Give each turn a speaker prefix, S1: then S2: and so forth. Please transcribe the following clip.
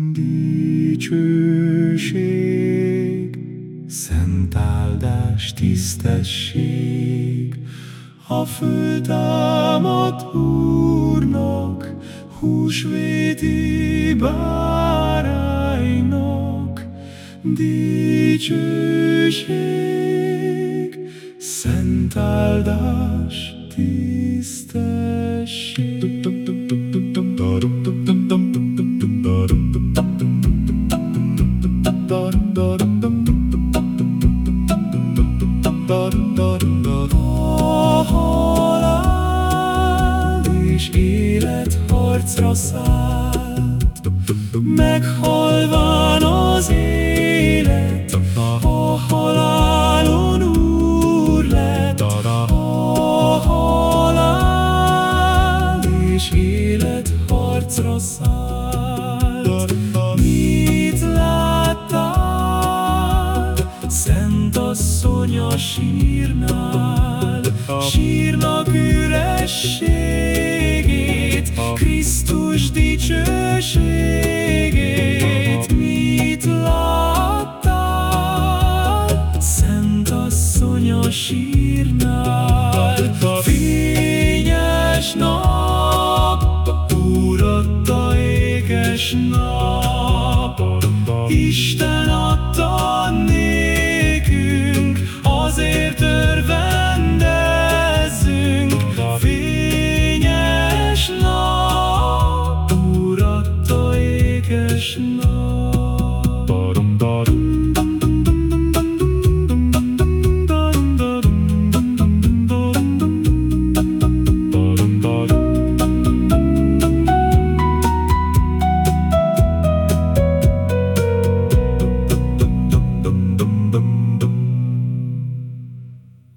S1: Dicsőség, szent áldás, tisztesség, a föltámadt Úrnak, húsvéti báránynak. Dicsőség, szent áldás, tisztesség. Harcra szállt, Meghalván az élet, a halálon úr lett. A halál és élet harcra szállt. Mit láttál, Szent asszony a sírnál, Sírnak ürességét, dicsőségét. Mit láttál, Szent asszony a sírnál? Fényes nap, Úr adta éges nap, Isten Fényes nap,